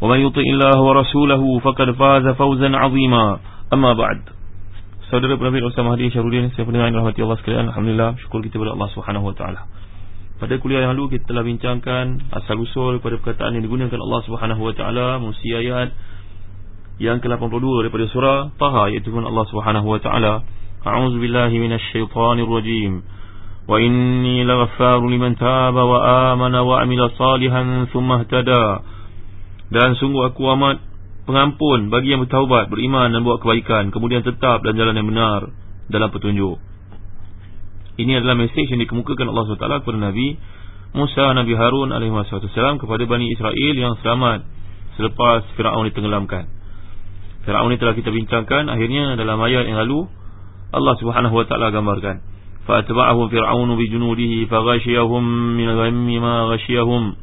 ومن يطئ الله ورسوله فقد فاز فوزا عظيما أما بعد Saudara Nabi Ustaz Mahdi Syarudin Saya pendengar yang rahmati Allah sekalian Alhamdulillah Syukur kita kepada Allah Subhanahu Wa Taala. Pada kuliah yang lalu Kita telah bincangkan Asal-usul pada perkataan yang digunakan Allah Subhanahu Wa Taala Musi ayat Yang ke-82 daripada surah Taha Iaitu pun Allah Subhanahu Wa Taala. A'udzu billahi minasyaitanir rajim Wa inni laghaffaru liman taba wa amana wa amila salihan thumma ihtada dan sungguh aku amat pengampun bagi yang bertaubat, beriman dan buat kebaikan kemudian tetap dalam jalan yang benar dalam petunjuk. Ini adalah mesej yang dikemukakan Allah SWT kepada Nabi Musa Nabi Harun wasallam kepada Bani Israel yang selamat selepas Firaun ditenggelamkan. Firaun ini telah kita bincangkan akhirnya dalam ayat yang lalu Allah Subhanahu wa taala gambarkan bi junudihi faghashiyahum min ghammi ma ghashiyahum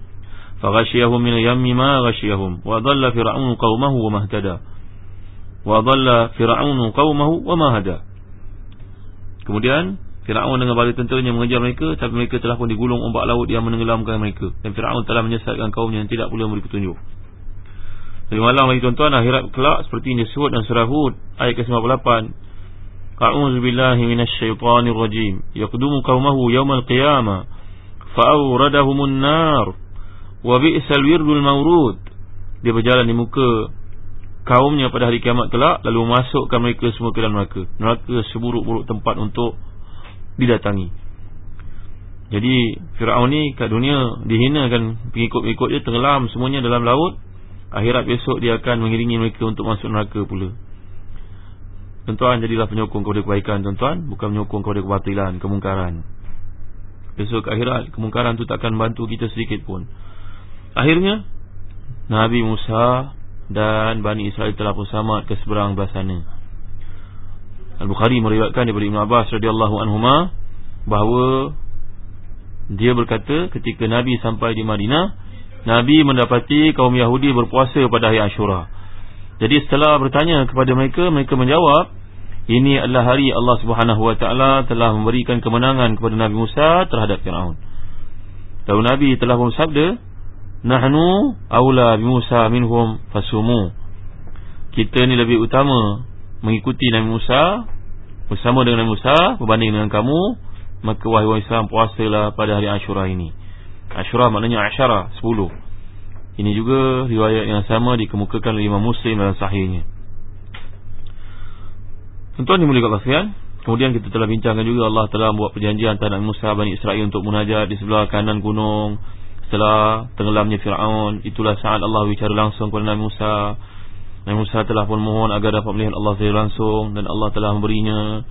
فغشيهم من اليم ما غشيهم وضل فرعون قومه وما اهتدى وضل فرعون قومه وما هدى kemudian Fir'aun dengan bala tenteranya mengejar mereka tapi mereka telah pun digulung ombak laut yang menenggelamkan mereka dan Fir'aun telah menyesatkan kaumnya yang tidak pula memberi petunjuk jadi malam bagi tuan-tuan akhirat kelak seperti yang disebut dalam surah Hud ayat ke-58 A'udzu billahi minasyaitonir rajim yaqdumu qaumahu yawmal qiyamah fa'awradahumun nar wa bi'sal wirdul mawrud. Dia berjalan di muka kaumnya pada hari kiamat kelak lalu masukkan mereka semua ke dalam neraka. Neraka seburuk-buruk tempat untuk didatangi. Jadi Fir'aun ni kat dunia dihinakan pengikut-pengikut dia tenggelam semuanya dalam laut. Akhirat besok dia akan mengiringi mereka untuk masuk neraka pula. Tuan-tuan jadilah penyokong kepada kebaikan tuan-tuan. Bukan menyokong kepada kebatilan kemungkaran. Besok akhirat kemungkaran tu tak akan bantu kita sedikit pun Akhirnya Nabi Musa dan Bani Israel telah pun selamat ke seberang belah sana. Al-Bukhari meriwayatkan daripada Ibn Abbas radhiyallahu anhuma bahawa dia berkata ketika Nabi sampai di Madinah, Nabi mendapati kaum Yahudi berpuasa pada hari Ashura. Jadi setelah bertanya kepada mereka, mereka menjawab, ini adalah hari Allah Subhanahu wa taala telah memberikan kemenangan kepada Nabi Musa terhadap Firaun. Lalu Nabi telah bersabda, Nahnu awla bi Musa minhum fasumu. Kita ni lebih utama mengikuti Nabi Musa bersama dengan Nabi Musa berbanding dengan kamu, maka wahai orang Islam puasalah pada hari Ashura ini. Ashura maknanya Ashara 10. Ini juga riwayat yang sama dikemukakan oleh Imam Muslim dalam sahihnya. Tuan-tuan dimuliakan Allah sekalian, kemudian kita telah bincangkan juga Allah telah membuat perjanjian antara Nabi Musa Bani Israel untuk munajat di sebelah kanan gunung Setelah tenggelamnya Fir'aun Itulah saat Allah bicara langsung kepada Nabi Musa. Nabi Musa telah pun mohon agar dapat melihat Allah secara langsung Dan Allah telah memberinya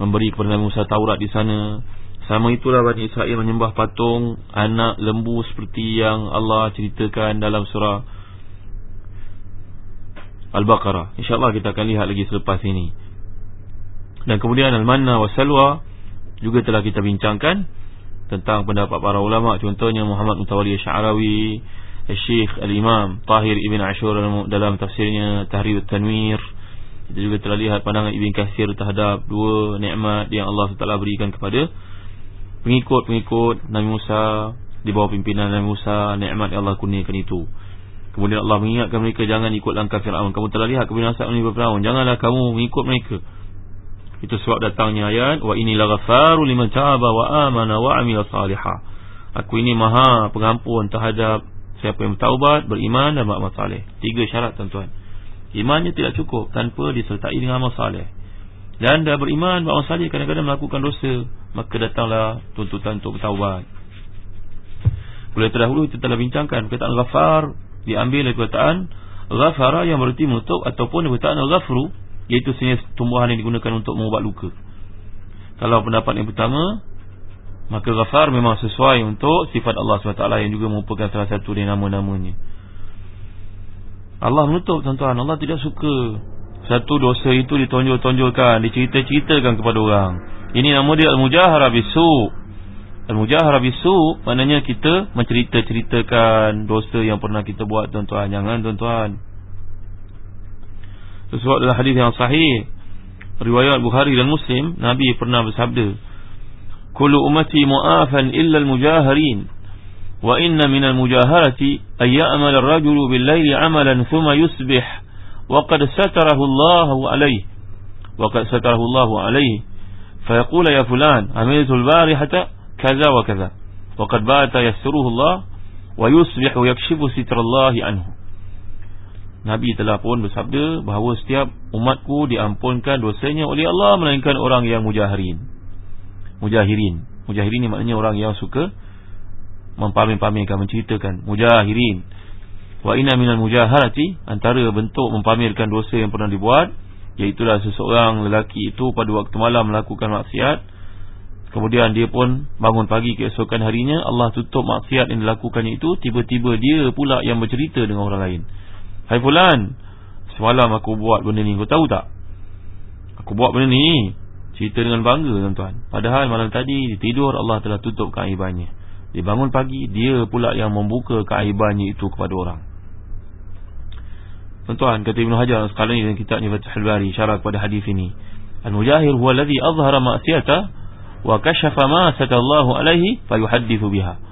Memberi kepada Nabi Musa Taurat di sana. Sama itulah Bani Israel menyembah patung Anak lembu seperti yang Allah ceritakan dalam surah Al-Baqarah. InsyaAllah kita akan lihat lagi selepas ini. Dan kemudian Al-Manna wa Salwa Juga telah kita bincangkan tentang pendapat para ulama. Contohnya Muhammad Mutawalli Syarawi Syekh Al-Imam Tahir Ibn Ashur dalam tafsirnya Tahrir Tanwir kita juga telah lihat pandangan Ibn Kathir terhadap dua nikmat yang Allah SWT berikan kepada pengikut-pengikut Nabi Musa di bawah pimpinan Nabi Musa nikmat yang Allah kurniakan itu. Kemudian Allah mengingatkan mereka jangan ikut langkah Fir'aun. Kamu telah lihat kebinasaan Nabi Fir'aun. Janganlah kamu mengikut mereka itu sebab datangnya ayat wa inni laghfaru liman taba wa amana wa amila salihah. Aku ini maha pengampun terhadap siapa yang bertaubat, beriman dan beramal saleh. Tiga syarat tuan-tuan. Imannya tidak cukup tanpa disertai dengan amal salih. Dan dah beriman beramal salih kadang-kadang melakukan dosa, maka datanglah tuntutan untuk bertaubat. Boleh terdahulu kita telah bincangkan perkataan ghafar diambil dari perkataan ghafara yang berarti menutup ataupun perkataan ghafru iaitu sejenis tumbuhan yang digunakan untuk mengubat luka. Kalau pendapat yang pertama Maka ghafar memang sesuai untuk sifat Allah SWT yang juga merupakan salah satu dari nama-namanya. Allah menutup tuan-tuan. Allah tidak suka Satu dosa itu ditonjol-tonjolkan Dicerita-ceritakan kepada orang. Ini nama dia Al-Mujahara Bisu Al-Mujahara Bisu Maknanya kita mencerita-ceritakan Dosa yang pernah kita buat tuan-tuan. Jangan tuan-tuan Sesuatu dalam hadis yang sahih Riwayat Bukhari dan Muslim Nabi pernah bersabda Kulu umati mu'afan illa al-mujaharin وإن من المجاهرة أن يأمل الرجل بالليل عملا ثم يصبح وقد ستره الله عليه وقد ستره الله عليه فيقول يا فلان عملت البارحة كذا وكذا وقد بات يسره الله ويصبح يكشف ستر الله عنه Nabi telah pun bersabda bahawa setiap umatku diampunkan dosanya oleh Allah melainkan orang yang mujahirin. Mujahirin. Mujahirin ni maknanya orang yang suka mempamer-pamerkan menceritakan mujahirin wa inna minal mujaharati antara bentuk mempamerkan dosa yang pernah dibuat iaitu seseorang lelaki itu pada waktu malam melakukan maksiat kemudian dia pun bangun pagi keesokan harinya Allah tutup maksiat yang dilakukannya itu tiba-tiba dia pula yang bercerita dengan orang lain hai fulan semalam aku buat benda ni kau tahu tak? Aku buat benda ni cerita dengan bangga tuan-tuan. Padahal malam tadi tidur Allah telah tutup keaibannya. Dia bangun pagi Dia pula yang membuka keaibannya itu kepada orang. Tuan-tuan Kata Ibn Hajar Sekarang ini dalam kitabnya Fatihul Bari Syarat kepada hadis ini. Al-Mujahir huwa ladhi azhara ma'asiyata Wa kashafa ma'asata Allahu alaihi Fayuhadithu biha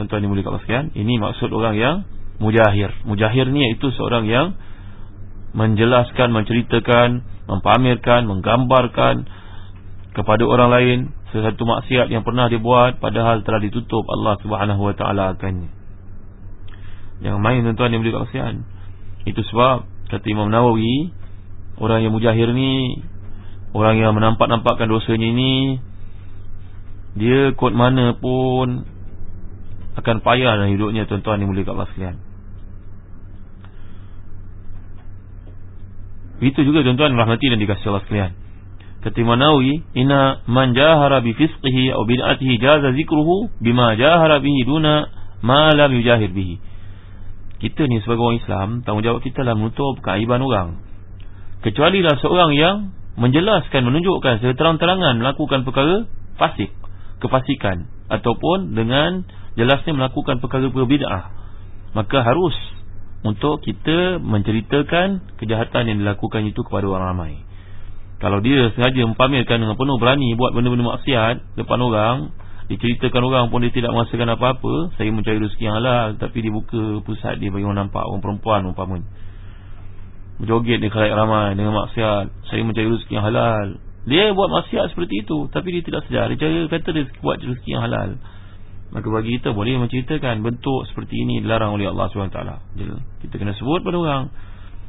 Tuan-tuan mulia kat sekalian Ini maksud orang yang Mujahir Mujahir ni iaitu seorang yang Menjelaskan, menceritakan Mempamerkan, menggambarkan Kepada orang lain sesuatu maksiat yang pernah dibuat padahal telah ditutup Allah Subhanahu wa taala akannya. Yang main tuan-tuan yang boleh kasihan. Itu sebab kata Imam Nawawi orang yang mujahir ni orang yang menampak-nampakkan dosanya ini dia kot mana pun akan payah dalam hidupnya tuan-tuan yang boleh kat sekalian. Itu juga tuan-tuan rahmati dan dikasihi Allah sekalian. Kata Manawi Inna man jahara bi fisqihi Au bid'atihi jaza zikruhu Bima jahara bihi duna Ma lam yujahir bihi Kita ni sebagai orang Islam Tanggungjawab kita lah menutup keaiban orang Kecuali lah seorang yang Menjelaskan, menunjukkan secara terang-terangan Melakukan perkara fasik Kefasikan Ataupun dengan Jelasnya melakukan perkara-perkara bid'ah Maka harus Untuk kita menceritakan Kejahatan yang dilakukan itu kepada orang ramai kalau dia sengaja mempamerkan dengan penuh berani buat benda-benda maksiat depan orang, diceritakan orang pun dia tidak merasakan apa-apa, saya mencari rezeki yang halal tapi dia buka pusat dia bagi orang nampak orang perempuan umpamanya. Berjoget dia khalayak ramai dengan maksiat, saya mencari rezeki yang halal. Dia buat maksiat seperti itu tapi dia tidak sedar. Dia kata dia buat rezeki yang halal. Maka bagi kita boleh menceritakan bentuk seperti ini dilarang oleh Allah SWT. Kita kena sebut pada orang.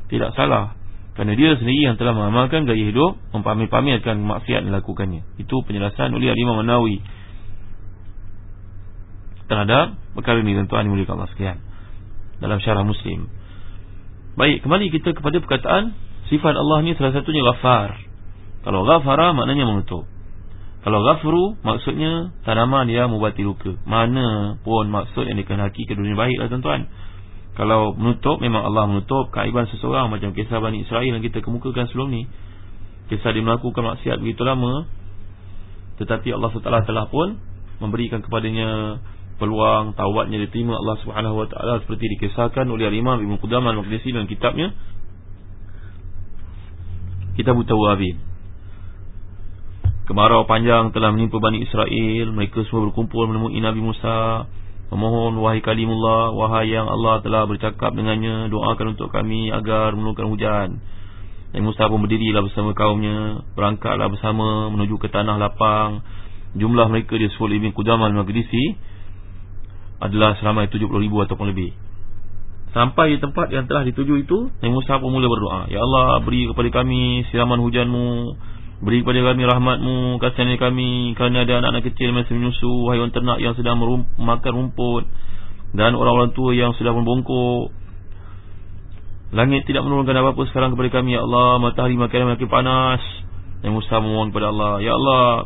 Tidak salah kerana dia sendiri yang telah mengamalkan gaya hidup Mempamer-pamerkan maksiat dilakukannya Itu penjelasan oleh Imam Manawi Terhadap perkara ini tuan-tuan yang Allah sekalian Dalam syarah muslim Baik, kembali kita kepada perkataan Sifat Allah ni salah satunya ghafar Kalau ghafara maknanya menutup Kalau ghafru maksudnya Tanaman dia mubati luka. Mana pun maksud yang dikenaki ke dunia baik lah tuan-tuan. Kalau menutup Memang Allah menutup Kaiban seseorang. Macam kisah Bani Israel Yang kita kemukakan sebelum ni. Kisah dia melakukan maksiat Begitu lama. Tetapi Allah SWT telah pun Memberikan kepadanya Peluang Tawatnya diterima Allah SWT. Seperti dikisahkan oleh Al-Imam Ibn Qudam Al-Maqdisi Dalam kitabnya. Kitab Tawabin Kemarau panjang telah menimpa Bani Israel. Mereka semua berkumpul menemui Nabi Musa. Memohon wahai kalimullah Wahai yang Allah telah bercakap dengannya Doakan untuk kami agar menurunkan hujan. Nabi Musa pun berdirilah bersama kaumnya Berangkatlah bersama menuju ke tanah lapang. Jumlah mereka di Suful Ibn Qudamal Magdisi Adalah seramai 70 ribu ataupun lebih. Sampai di tempat yang telah dituju itu Nabi Musa pun mula berdoa Ya Allah beri kepada kami siraman hujanmu Beri kepada kami rahmatmu Kasihani kami Kerana ada anak-anak kecil Masih menyusu Haiwan ternak yang sedang merum makan rumput Dan orang-orang tua yang sudah membongkok Langit tidak menurunkan apa-apa sekarang kepada kami Ya Allah. Matahari makin makin panas. Yang Musa memohon kepada Allah Ya Allah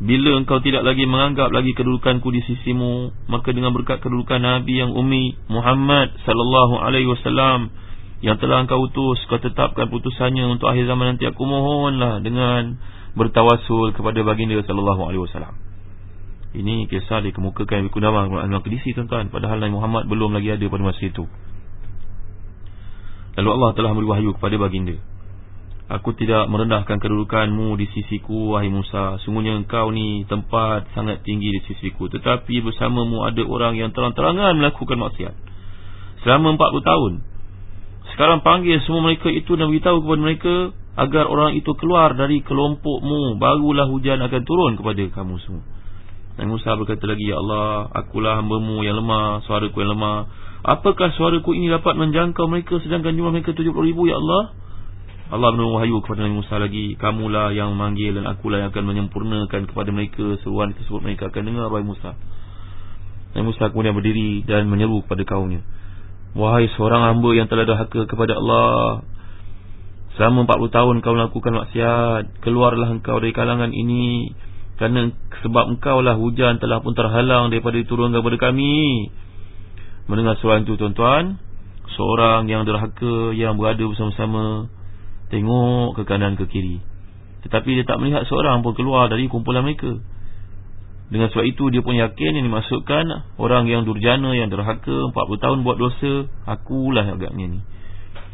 Bila engkau tidak lagi menganggap lagi kedudukanku di sisimu Maka dengan berkat kedudukan Nabi yang umi Muhammad Sallallahu Alaihi Wasallam yang telah engkau utus kau tetapkan putusannya untuk akhir zaman nanti aku mohonlah dengan bertawasul kepada baginda sallallahu alaihi wasallam. Ini kisah dikemukakan oleh Kudama Al Qadisi tuan-tuan. Padahal Nabi Muhammad belum lagi ada pada masa itu. Lalu Allah telah memberi wahyu kepada baginda. Aku tidak merendahkan kedudukanmu di sisiku wahai Musa. Sungguhnya engkau ni tempat sangat tinggi di sisiku. Tetapi bersamamu ada orang yang terang-terangan melakukan maksiat. Selama 40 tahun sekarang panggil semua mereka itu dan beritahu kepada mereka agar orang itu keluar dari kelompokmu barulah hujan akan turun kepada kamu semua. Dan Musa berkata lagi ya Allah akulah hamba-Mu yang lemah suaraku yang lemah. Apakah suaraku ini dapat menjangkau mereka sedangkan jumlah mereka 70 ribu ya Allah? Allah menolong wahyu kepada Nabi Musa lagi kamulah yang memanggil dan akulah yang akan menyempurnakan kepada mereka seruan tersebut mereka akan dengar wahai Musa. Nabi Musa kemudian berdiri dan menyeru kepada kaumnya Wahai seorang hamba yang telah dahaka kepada Allah Selama 40 tahun kau melakukan maksiat Keluarlah engkau dari kalangan ini Kerana sebab engkau lah hujan telah pun terhalang Daripada diturunkan kepada kami. Mendengar suara itu tuan-tuan Seorang yang derhaka Yang berada bersama-sama Tengok ke kanan ke kiri. Tetapi dia tak melihat seorang pun keluar dari kumpulan mereka dengan sebab itu dia pun yakin yang dimaksudkan Orang yang durjana, yang derhaka 40 tahun buat dosa Akulah agaknya ni.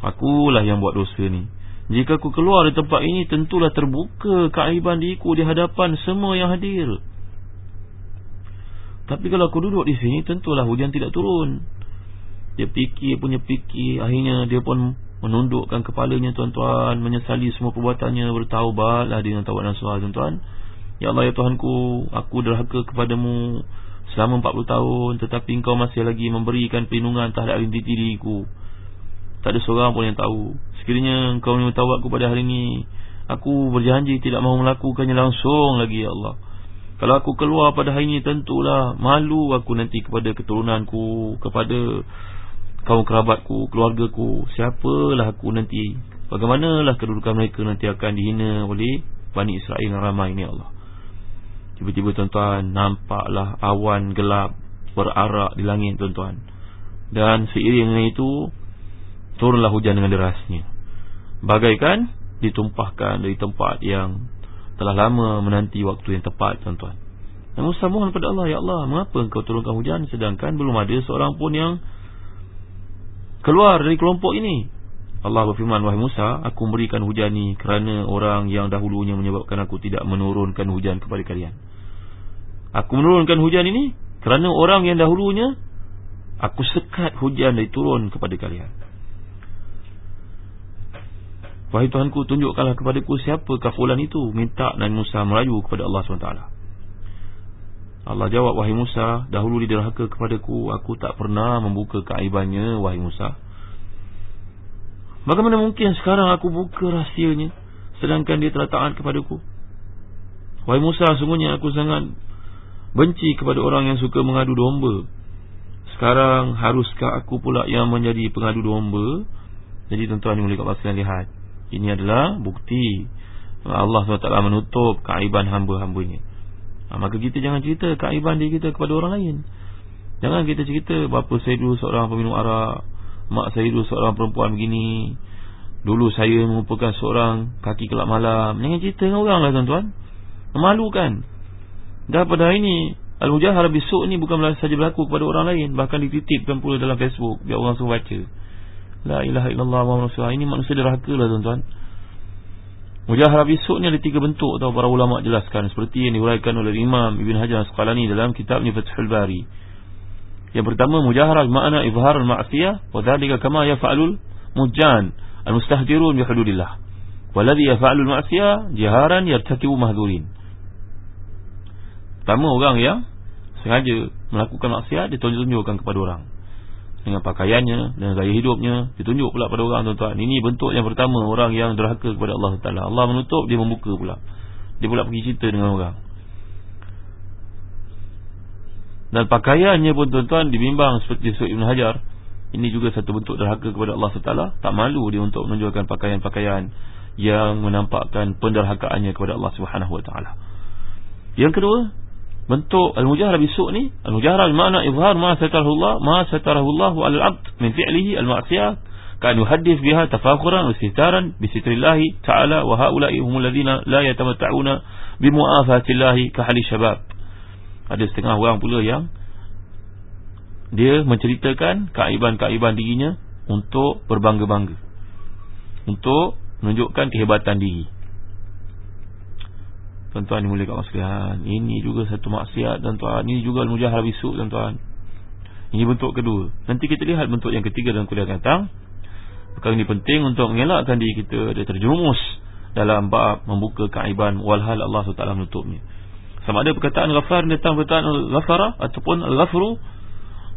Akulah yang buat dosa ni. Jika aku keluar dari tempat ini Tentulah terbuka keaiban diriku Di hadapan semua yang hadir. Tapi kalau aku duduk di sini Tentulah hujan tidak turun. Dia fikir punya fikir. Akhirnya dia pun menundukkan kepalanya tuan-tuan. Menyesali semua perbuatannya. Bertaubatlah dengan tawad nasuhah tuan-tuan Ya Allah ya Tuhanku Aku derhaka kepadamu Selama 40 tahun Tetapi engkau masih lagi memberikan perlindungan terhadap identiti diriku. Tak ada seorang pun yang tahu. Sekiranya engkau minta aku pada hari ini Aku berjanji tidak mahu melakukannya langsung lagi ya Allah. Kalau aku keluar pada hari ini tentulah Malu aku nanti kepada keturunanku Kepada kaum kerabatku, keluargaku. Siapalah aku nanti? Bagaimanalah kedudukan mereka nanti akan dihina oleh Bani Israel yang ramai ini ya Allah Tiba-tiba tuan-tuan Nampaklah awan gelap Berarak di langit tuan-tuan. Dan seiring dengan itu Turunlah hujan dengan derasnya. Bagaikan Ditumpahkan dari tempat yang Telah lama menanti waktu yang tepat tuan-tuan. Namun mohon kepada Allah Ya Allah mengapa engkau turunkan hujan Sedangkan belum ada seorang pun yang Keluar dari kelompok ini Allah berfirman Wahai Musa Aku memberikan hujan ini Kerana orang yang dahulunya menyebabkan aku tidak menurunkan hujan kepada kalian. Aku menurunkan hujan ini Kerana orang yang dahulunya Aku sekat hujan dari turun kepada kalian. Wahai Tuhanku tunjukkanlah kepadaku siapa kafulan itu Minta Nabi Musa merayu kepada Allah SWT. Allah jawab Wahai Musa Dahulu diderhaka kepadaku Aku tak pernah membuka keaibannya Wahai Musa Bagaimana mungkin sekarang aku buka rahsianya Sedangkan dia telah taat kepadaku? Wahai Musa sungguhnya aku sangat Benci kepada orang yang suka mengadu domba. Sekarang haruskah aku pula yang menjadi pengadu domba? Jadi tuan-tuan yang boleh kat pasal lihat. Ini adalah bukti Allah SWT menutup keaiban hamba-hambanya. Ha, Maka kita jangan cerita keaiban diri kita kepada orang lain. Jangan kita cerita Bapa saya dulu seorang peminum arak Mak saya dulu seorang perempuan begini. Dulu saya merupakan seorang Kaki kelab malam. Jangan cerita dengan orang lah tuan-tuan. Memalukan. Dah pada hari ini Al-Mujahar besok ni bukan saja berlaku kepada orang lain. Bahkan dititipkan pula dalam Facebook. Biar orang semua baca. La ilaha illallah wa rasulullah. Ini manusia derhaka lah tuan-tuan. Mujahar besok ni ada tiga bentuk tau. Para ulama jelaskan. Seperti yang diuraikan oleh Imam Ibn Hajar Sekalani Dalam kitabnya Fathul Bari yang pertama mujaharah makna izhar al-ma'siyah wa dhalika kama yaf'alul mujan al-mustahdirun bi hududillah. Walladhi yaf'alul ma'siyah jiharan yartakibu mahdhurin. Pertama orang yang sengaja melakukan maksiat ditunjuk-tunjukkan kepada orang. dengan pakaiannya dengan gaya hidupnya ditunjuk pula pada orang tuan-tuan ini bentuk yang pertama orang yang derhaka kepada Allah Taala Allah menutup dia membuka pula dia pula pergi cerita dengan orang dan pakaiannya pun tuan-tuan dibimbang seperti Syed Ibn Hajar. Ini juga satu bentuk derhaka kepada Allah Taala. Tak malu dia untuk menunjukkan pakaian-pakaian yang menampakkan penderhakaannya kepada Allah Taala. Yang kedua bentuk al-mujaharah besok ni al-mujaharah makna izhar ma satarahu Allah ma satarahu Allah ala al-abd min fi'lihi al-ma'siyah. Kan yuhaddith biha tafakhuran wa istihtaran bi sitrillah ta'ala wa haula'i humul ladina la yatamatta'una bi mu'afatillahi ka hali syabab ada setengah orang pula yang dia menceritakan keaiban-keaiban dirinya untuk berbangga-bangga. Untuk menunjukkan kehebatan diri. Tuan-tuan dimulai kat sekalian. Ini juga satu maksiat tuan-tuan. Ini juga al-mujahar bisuk tuan-tuan. Ini bentuk kedua. Nanti kita lihat bentuk yang ketiga dalam kuliah datang Perkara ini penting untuk mengelakkan diri kita Dia terjerumus dalam bab membuka keaiban Walhal Allah SWT menutupnya Sama ada perkataan ghafar datang perkataan ghafara Ataupun al-ghafru.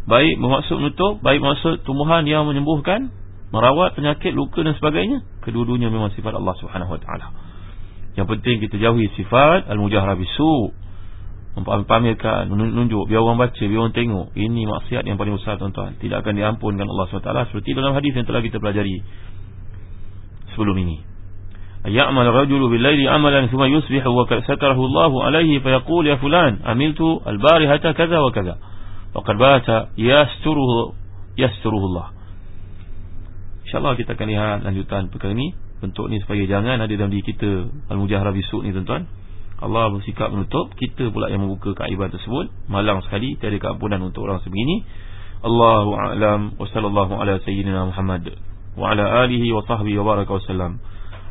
Baik bermaksud menutup Baik bermaksud tumbuhan yang menyembuhkan Merawat penyakit, luka dan sebagainya. Kedua-duanya memang sifat Allah SWT yang penting kita jauhi sifat Al-Mujahrah bisu. Mempamerkan, menunjuk Biar orang baca, biar orang tengok. Ini maksiat yang paling besar tuan-tuan. Tidak akan diampunkan Allah SWT Seperti dalam hadis yang telah kita pelajari Sebelum ini Ya'mal rajulu billayli amalan Thumma yusbihu wa satarahu Allahu alaihi Fayaqul ya fulan Amiltu al-barihata kaza wa kaza Waqad bata yasturuhu Yasturuhu Allah InsyaAllah kita akan lihat lanjutan perkara ini. Bentuk ni supaya jangan ada dalam diri kita al-mujaharah bisuk ni tuan-tuan. Allah bersikap menutup. Kita pula yang membuka keaiban tersebut. Malang sekali tiada keampunan untuk orang sebegini. Allahu a'lam. Wa sallallahu ala sayyidina Muhammad. Wa ala alihi wa sahbihi wa baraka wa sallam